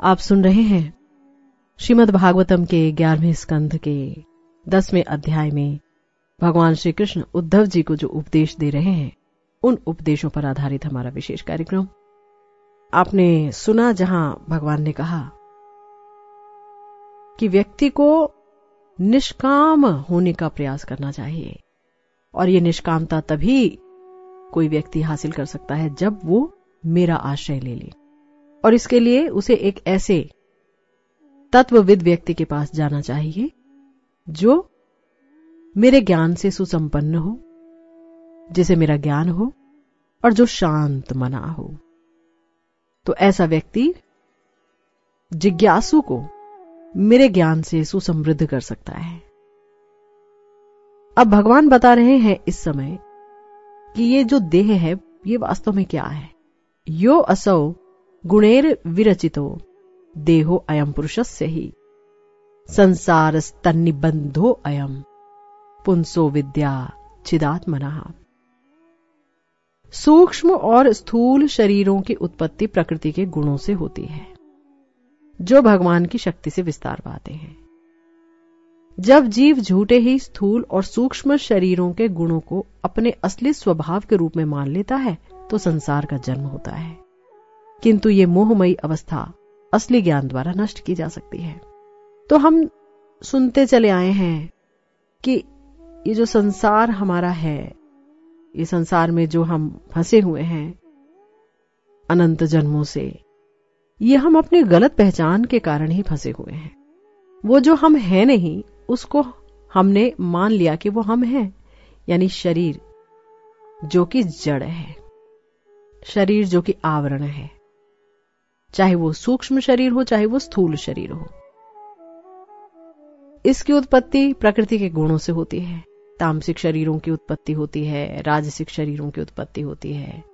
आप सुन रहे हैं श्रीमद् भागवतम के ग्यारहवें स्कंध के दसवें अध्याय में भगवान श्री कृष्ण उद्धव जी को जो उपदेश दे रहे हैं, उन उपदेशों पर आधारित हमारा विशेष कार्यक्रम। आपने सुना जहाँ भगवान ने कहा कि व्यक्ति को निष्काम होने का प्रयास करना चाहिए, और ये निष्कामता तभी कोई व्यक्ति हासिल कर सकता है जब वो मेरा आश्रय ले ले। और इसके लिए उसे एक ऐसे तत्वविद व्यक्ति के पास जाना चाहिए, जो मेरे ज्ञान से सुसंपन्न हो, जिसे मेरा ज्ञान हो, और जो शांत मना हो। तो ऐसा व्यक्ति जिज्ञासु को मेरे ज्ञान से सुसमृद्ध कर सकता है। अब भगवान बता रहे हैं इस समय कि ये जो देह है, ये वास्तव में क्या है? यो असौ गुणेर विरचितो। देहो अयम पुरुषस्य ही। संसार स्तनिबंधो अयम पुंसो विद्या चिदात्मना। सूक्ष्म और स्थूल शरीरों की उत्पत्ति प्रकृति के गुणों से होती है, जो भगवान की शक्ति से विस्तार पाते हैं। जब जीव झूठे ही स्थूल और सूक्ष्म शरीरों के गुणों को अपने असली स्वभाव के रूप में मान लेता है तो संसार का जन्म होता है। किंतु ये मोहमयी अवस्था असली ज्ञान द्वारा नष्ट की जा सकती है। तो हम सुनते चले आए हैं कि ये जो संसार हमारा है, ये संसार में जो हम फंसे हुए हैं, अनंत जन्मों से, ये हम अपनी गलत पहचान के कारण ही फंसे हुए हैं। वो जो हम हैं नहीं, उसको हमने मान लिया कि वो हम हैं, यानी शरीर, जो कि जड़ है, शरीर जो कि आवरण है। चाहे वो सूक्ष्म शरीर हो, चाहे वो स्थूल शरीर हो। इसकी उत्पत्ति प्रकृति के गुणों से होती है। तामसिक शरीरों की उत्पत्ति होती है, राजसिक शरीरों की उत्पत्ति होती है।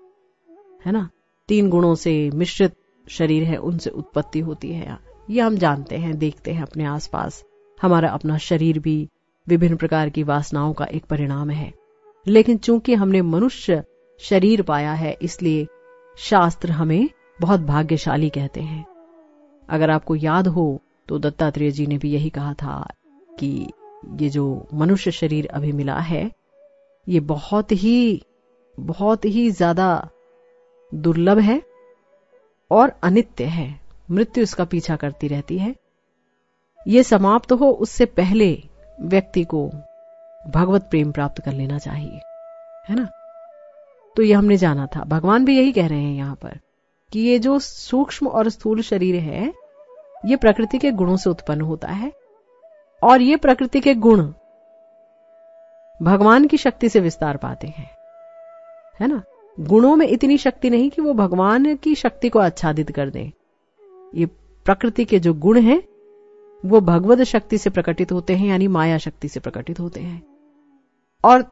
है ना? तीन गुणों से मिश्रित शरीर है, उनसे उत्पत्ति होती है। ये हम जानते हैं, देखते हैं अपने आसपास। हमारा अपना शरीर भी विभिन्न प्रकार की वासनाओं का एक परिणाम है। लेकिन चूँकि हमने मनुष्य शरीर पाया है, इसलिए शास्त्र हमें बहुत भाग्यशाली कहते हैं। अगर आपको याद हो तो दत्तात्रेय जी ने भी यही कहा था कि ये जो मनुष्य शरीर अभी मिला है, ये बहुत ही बहुत ही ज़्यादा दुर्लभ है और अनित्य है। मृत्यु इसका पीछा करती रहती है। ये समाप्त हो, उससे पहले व्यक्ति को भगवत प्रेम प्राप्त कर लेना चाहिए, है ना? तो ये हमने जाना था। भगवान भी यही कह रहे हैं यहाँ पर। कि ये जो सूक्ष्म और स्थूल शरीर है, ये प्रकृति के गुणों से उत्पन्न होता है। और ये प्रकृति के गुण भगवान की शक्ति से विस्तार पाते हैं। है ना? गुणों में इतनी शक्ति नहीं कि वो भगवान की शक्ति को आच्छादित कर दें। ये प्रकृति के जो गुण हैं, वो भगवत शक्ति से प्रकटित होते हैं, यानी माया शक्ति से प्रकटित होते हैं। और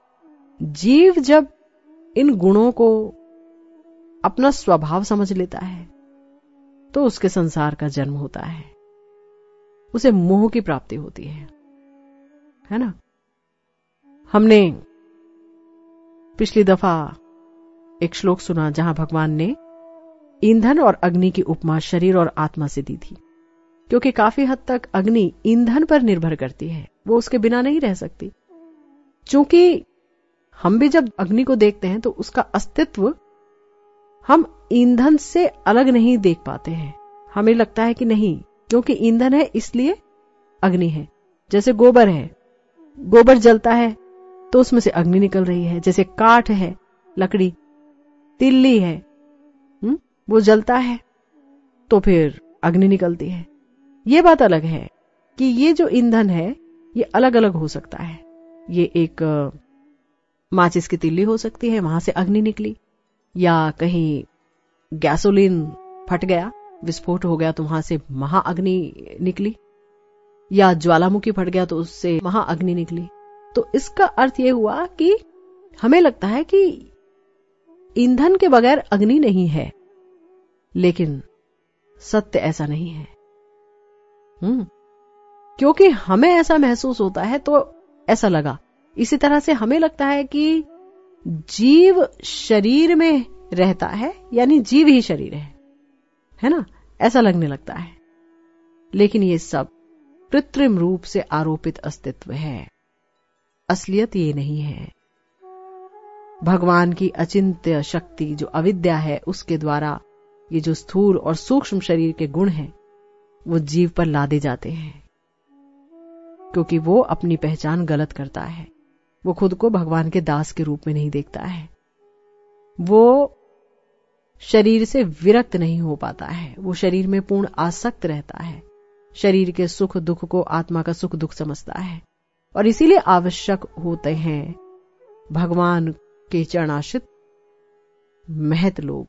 जीव जब इन गुणों को अपना स्वभाव समझ लेता है तो उसके संसार का जन्म होता है। उसे मोह की प्राप्ति होती है। है ना? हमने पिछली दफ़ा एक श्लोक सुना जहाँ भगवान ने ईंधन और अग्नि की उपमा शरीर और आत्मा से दी थी, क्योंकि काफ़ी हद तक अग्नि ईंधन पर निर्भर करती है। वो उसके बिना नहीं रह सकती। चूँकि हम भी जब अग्नि को देखते हैं तो उसका अस्तित्व हम ईंधन से अलग नहीं देख पाते हैं। हमें लगता है कि नहीं, क्योंकि ईंधन है, इसलिए अग्नि है। जैसे गोबर है, गोबर जलता है तो उसमें से अग्नि निकल रही है। जैसे काठ है, लकड़ी, तिल्ली है हुँ? वो जलता है तो फिर अग्नि निकलती है। ये बात अलग है कि ये जो ईंधन है, ये अलग अलग हो सकता है। ये एक, माचिस की तिल्ली हो सकती है, वहाँ से अग्नि निकली। या कहीं गैसोलीन फट गया, विस्फोट हो गया तो वहाँ से महाअग्नि निकली, या ज्वालामुखी फट गया तो उससे महाअग्नि निकली। तो इसका अर्थ यह हुआ कि हमें लगता है कि ईंधन के बगैर अग्नि नहीं है, लेकिन सत्य ऐसा नहीं है। हम्म क्योंकि हमें ऐसा महसूस होता है तो ऐसा लगा। इसी तरह से हमें लगता है कि जीव शरीर में रहता है, यानी जीव ही शरीर है। है ना? ऐसा लगने लगता है। लेकिन ये सब कृत्रिम रूप से आरोपित अस्तित्व है। असलियत ये नहीं है। भगवान की अचिंत्य शक्ति जो अविद्या है, उसके द्वारा ये जो स्थूल और सूक्ष्म शरीर के गुण हैं, वो जीव पर लादे जाते हैं, क्योंकि वो अपनी पहचान गलत करता है। वो खुद को भगवान के दास के रूप में नहीं देखता है। वो शरीर से विरक्त नहीं हो पाता है। वो शरीर में पूर्ण आसक्त रहता है। शरीर के सुख दुख को आत्मा का सुख दुख समझता है। और इसीलिए आवश्यक होते हैं भगवान के चरणाश्रित महत लोग।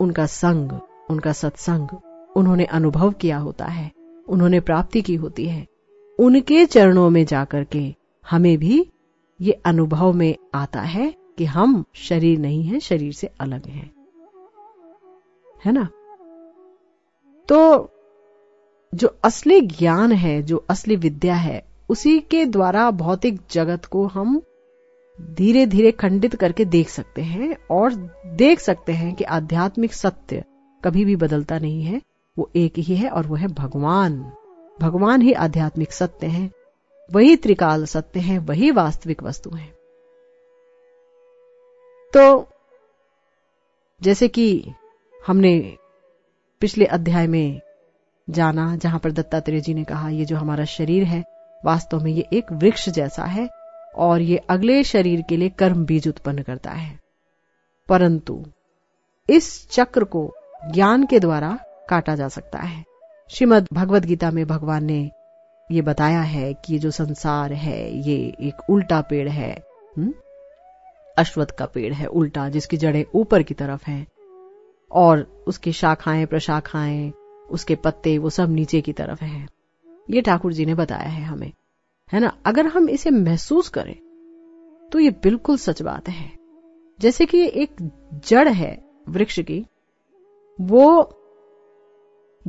उनका संग, उनका सत्संग, उन्होंने अनुभव किया होता है। उन्होंने प्राप्ति की होती है। उनके चरणों में जाकर के हमें भी ये अनुभव में आता है कि हम शरीर नहीं है, शरीर से अलग हैं। है ना? तो जो असली ज्ञान है, जो असली विद्या है, उसी के द्वारा भौतिक जगत को हम धीरे धीरे खंडित करके देख सकते हैं और देख सकते हैं कि आध्यात्मिक सत्य कभी भी बदलता नहीं है। वो एक ही है और वो है भगवान। भगवान ही आध्यात्मिक सत्य है। वही त्रिकाल सत्य है, वही वास्तविक वस्तु है। तो जैसे कि हमने पिछले अध्याय में जाना, जहाँ पर दत्तात्रेय जी ने कहा, ये जो हमारा शरीर है, वास्तव में ये एक वृक्ष जैसा है, और ये अगले शरीर के लिए कर्म बीज उत्पन्न करता है। परंतु, इस चक्र को ज्ञान के द्वारा काटा जा सकता है। श्रीमद भगवद गीता में भगवान ने ये बताया है कि ये जो संसार है, ये एक उल्टा पेड़ है हुँ? अश्वत्थ का पेड़ है उल्टा, जिसकी जड़ें ऊपर की तरफ़ हैं। और उसकी शाखाएँ, प्रशाखाएँ, उसके पत्ते, वो सब नीचे की तरफ़ हैं। ये ठाकुर जी ने बताया है हमें, है ना? अगर हम इसे महसूस करें तो ये बिल्कुल सच बात है। जैसे कि एक जड़ है वृक्ष की, वो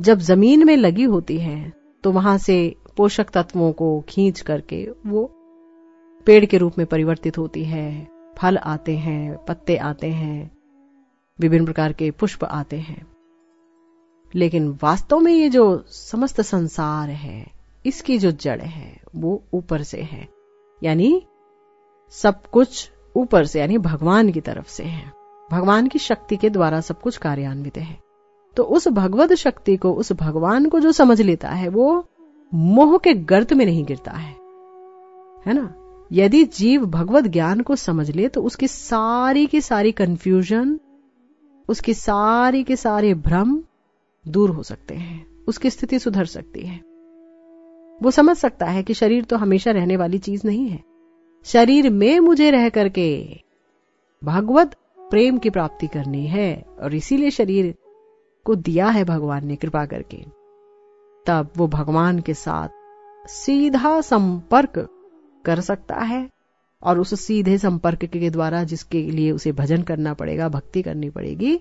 जब ज़मीन में लगी होती है तो वहाँ से पोषक तत्वों को खींच करके वो पेड़ के रूप में परिवर्तित होती है, फल आते हैं, पत्ते आते हैं, विभिन्न प्रकार के पुष्प आते हैं। लेकिन वास्तव में ये जो समस्त संसार है, इसकी जो जड़ है, वो ऊपर से है। यानी सब कुछ ऊपर से, यानी भगवान की तरफ़ से है। भगवान की शक्ति के द्वारा सब कुछ कार्यान्वित है। तो उस भगवत शक्ति को, उस भगवान को जो समझ लेता है, वो मोह के गर्त में नहीं गिरता है। है ना? यदि जीव भगवत ज्ञान को समझ ले तो उसकी सारी की सारी कंफ्यूजन उसकी सारी के सारे भ्रम दूर हो सकते हैं, उसकी स्थिति सुधर सकती है। वो समझ सकता है कि शरीर तो हमेशा रहने वाली चीज़ नहीं है। शरीर में मुझे रह करके भगवत प्रेम की प्राप्ति करनी है, और इसीलिए शरीर को दिया है भगवान ने कृपा करके। तब वो भगवान के साथ सीधा संपर्क कर सकता है और उस सीधे संपर्क के द्वारा जिसके लिए उसे भजन करना पड़ेगा, भक्ति करनी पड़ेगी,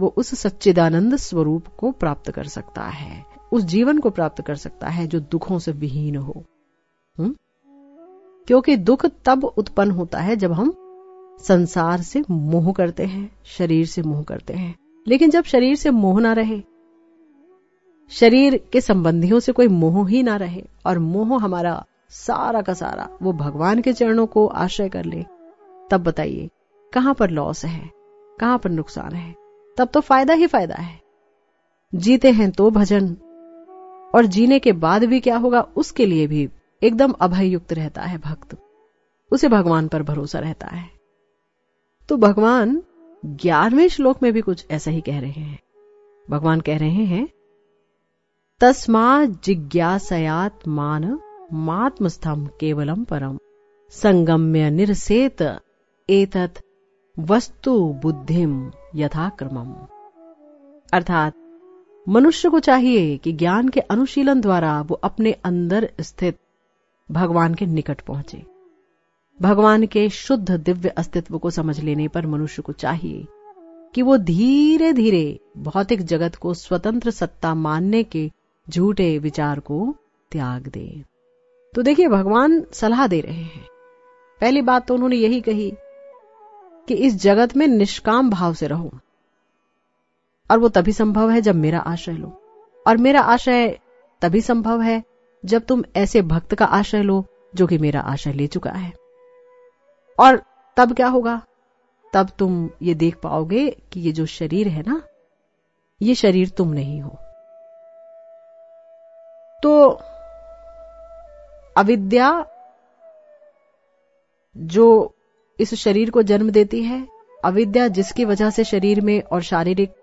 वो उस सच्चिदानंद स्वरूप को प्राप्त कर सकता है। उस जीवन को प्राप्त कर सकता है जो दुखों से विहीन हो। हुँ? क्योंकि दुख तब उत्पन्न होता है जब हम संसार से मोह करते हैं, शरीर से मोह करते हैं। लेकिन जब शरीर से मोह ना रहे, शरीर के संबंधियों से कोई मोह ही ना रहे, और मोह हमारा सारा का सारा, वो भगवान के चरणों को आश्रय कर ले, तब बताइए, कहाँ पर लॉस है, कहाँ पर नुकसान है? तब तो फ़ायदा ही फ़ायदा है। जीते हैं तो भजन, और जीने के बाद भी क्या होगा, उसके लिए भी एकदम अभय युक्त रहता है भक्त। उसे भगवान पर भरोसा रहता है। तो भगवान ग्यारहवें श्लोक में भी कुछ ऐसा ही कह रहे हैं। भगवान कह रहे हैं, तस्मा जिज्ञासयात मान मात्मस्थम केवलम परम। संगम्य निरसेत एतत वस्तु बुद्धिम यथाक्रमम। अर्थात, मनुष्य को चाहिए कि ज्ञान के अनुशीलन द्वारा वो अपने अंदर स्थित भगवान के निकट पहुँचे। भगवान के शुद्ध दिव्य अस्तित्व को समझ लेने पर मनुष्य को चाहिए कि वो धीरे धीरे भौतिक जगत को स्वतंत्र सत्ता मानने के झूठे विचार को त्याग दे। तो देखिए, भगवान सलाह दे रहे हैं। पहली बात तो उन्होंने यही कही कि इस जगत में निष्काम भाव से रहो और वो तभी संभव है जब मेरा आश्रय लो। और मेरा आश्रय तभी संभव है जब तुम ऐसे भक्त का आश्रय लो जो कि मेरा आश्रय ले चुका है। और तब क्या होगा? तब तुम ये देख पाओगे कि ये जो शरीर है ना, ये शरीर तुम नहीं हो। तो अविद्या जो इस शरीर को जन्म देती है, अविद्या जिसकी वजह से शरीर में और शारीरिक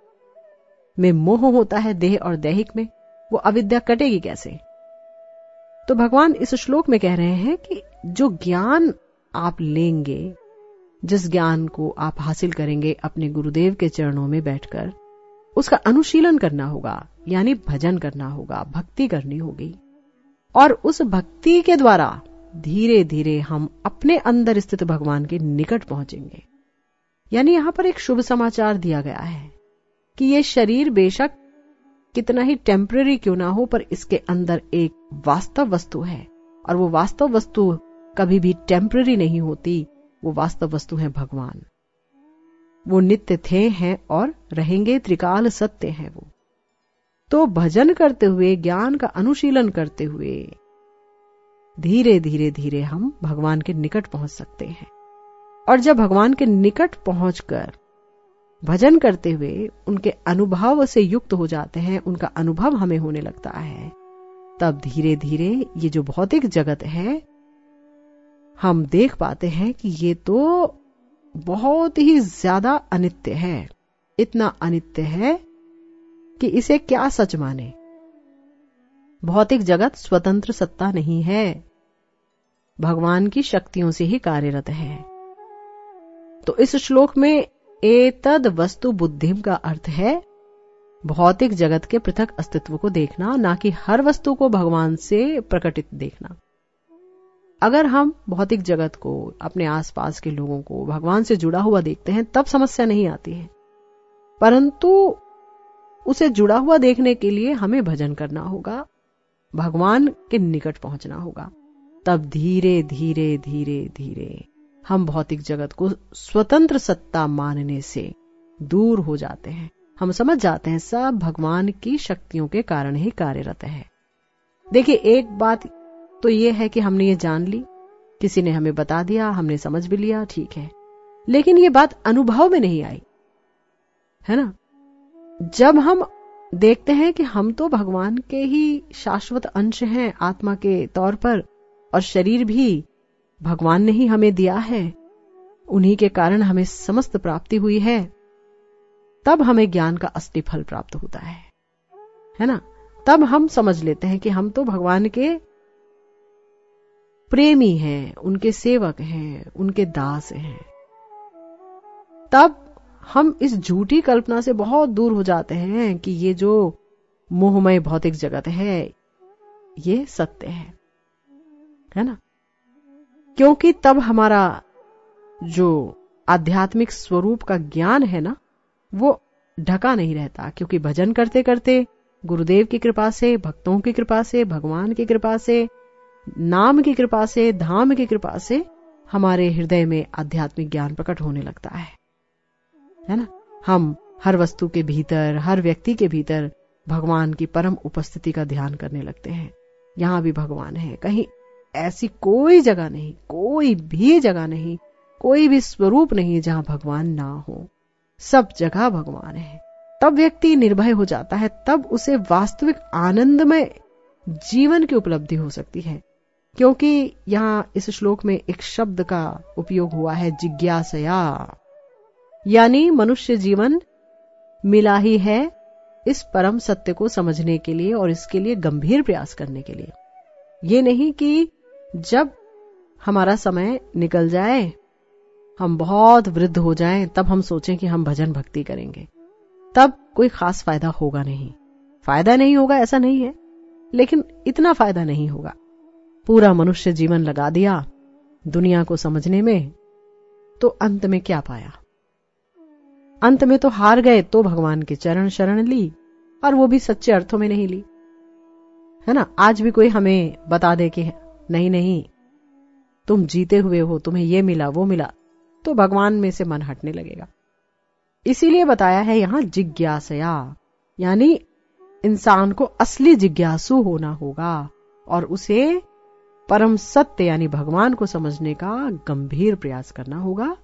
में मोह होता है, देह और दैहिक में, वो अविद्या कटेगी कैसे? तो भगवान इस श्लोक में कह रहे हैं कि जो ज्ञान आप लेंगे, जिस ज्ञान को आप हासिल करेंगे अपने गुरुदेव के चरणों में बैठकर, उसका अनुशीलन करना होगा, यानी भजन करना होगा, भक्ति करनी होगी। और उस भक्ति के द्वारा धीरे धीरे हम अपने अंदर स्थित भगवान के निकट पहुँचेंगे। यानी यहाँ पर एक शुभ समाचार दिया गया है कि ये शरीर बेशक कितना ही टेम्पररी क्यों ना हो, पर इसके अंदर एक वास्तव वस्तु है। और वो वास्तव वस्तु कभी भी टेम्पररी नहीं होती, वो वास्तव वस्तु है भगवान। वो नित्य थे हैं और रहेंगे त्रिकाल सत्य है वो। तो भजन करते हुए, ज्ञान का अनुशीलन करते हुए, धीरे धीरे धीरे हम भगवान के निकट पहुँच सकते हैं। और जब भगवान के निकट पहुंचकर भजन करते हुए उनके अनुभव से युक्त हो जाते हैं, उनका अनुभव हमें होने लगता है, तब धीरे धीरे ये जो भौतिक जगत है हम देख पाते हैं कि ये तो बहुत ही ज़्यादा अनित्य है। इतना अनित्य है कि इसे क्या सच माने? भौतिक जगत स्वतंत्र सत्ता नहीं है। भगवान की शक्तियों से ही कार्यरत है। तो इस श्लोक में एतद वस्तु बुद्धिम का अर्थ है, भौतिक जगत के पृथक अस्तित्व को देखना, ना कि हर वस्तु को भगवान से प्रकटित देखना। अगर हम भौतिक जगत को, अपने आसपास के लोगों को भगवान से जुड़ा हुआ देखते हैं, तब समस्या नहीं आती है। परंतु उसे जुड़ा हुआ देखने के लिए हमें भजन करना होगा, भगवान के निकट पहुँचना होगा। तब धीरे धीरे धीरे धीरे हम भौतिक जगत को स्वतंत्र सत्ता मानने से दूर हो जाते हैं। हम समझ जाते हैं, सब भगवान की शक्तियों के कारण ही कार्यरत है। देखिए, एक बात तो ये है कि हमने ये जान ली। किसी ने हमें बता दिया, हमने समझ भी लिया, ठीक है। लेकिन ये बात अनुभव में नहीं आई। है ना? जब हम देखते हैं कि हम तो भगवान के ही शाश्वत अंश हैं आत्मा के तौर पर, और शरीर भी भगवान ने ही हमें दिया है, उन्हीं के कारण हमें समस्त प्राप्ति हुई है, तब हमें ज्ञान का असली फल प्राप्त होता है। है ना? तब हम समझ लेते हैं कि हम तो भगवान के प्रेमी हैं, उनके सेवक हैं, उनके दास हैं। तब हम इस झूठी कल्पना से बहुत दूर हो जाते हैं कि ये जो मोहमय भौतिक जगत है, ये सत्य है। है ना? क्योंकि तब हमारा जो आध्यात्मिक स्वरूप का ज्ञान है ना, वो ढका नहीं रहता, क्योंकि भजन करते करते गुरुदेव की कृपा से, भक्तों की कृपा से, भगवान की कृपा से नाम की कृपा से, धाम की कृपा से हमारे हृदय में आध्यात्मिक ज्ञान प्रकट होने लगता है। है ना? हम हर वस्तु के भीतर, हर व्यक्ति के भीतर भगवान की परम उपस्थिति का ध्यान करने लगते हैं। यहाँ भी भगवान है। कहीं ऐसी कोई जगह नहीं, कोई भी जगह नहीं, कोई भी स्वरूप नहीं जहाँ भगवान ना हो। सब जगह भगवान है। तब व्यक्ति निर्भय हो जाता है, तब उसे वास्तविक आनंदमय जीवन की उपलब्धि हो सकती है। क्योंकि यहाँ इस श्लोक में एक शब्द का उपयोग हुआ है, जिज्ञासया। यानी मनुष्य जीवन मिला ही है इस परम सत्य को समझने के लिए और इसके लिए गंभीर प्रयास करने के लिए। ये नहीं कि जब हमारा समय निकल जाए, हम बहुत वृद्ध हो जाएँ, तब हम सोचें कि हम भजन भक्ति करेंगे। तब कोई खास फ़ायदा होगा नहीं। फ़ायदा नहीं होगा ऐसा नहीं है, लेकिन इतना फ़ायदा नहीं होगा। पूरा मनुष्य जीवन लगा दिया दुनिया को समझने में तो अंत में क्या पाया? अंत में तो हार गए तो भगवान के चरण शरण ली और वो भी सच्चे अर्थों में नहीं ली। है ना? आज भी कोई हमें बता दे कि नहीं नहीं, तुम जीते हुए हो, तुम्हें ये मिला, वो मिला तो भगवान में से मन हटने लगेगा। इसीलिए बताया है यहाँ जिज्ञासया, यानी इंसान को असली जिज्ञासु होना होगा और उसे परम सत्य यानी भगवान को समझने का गंभीर प्रयास करना होगा।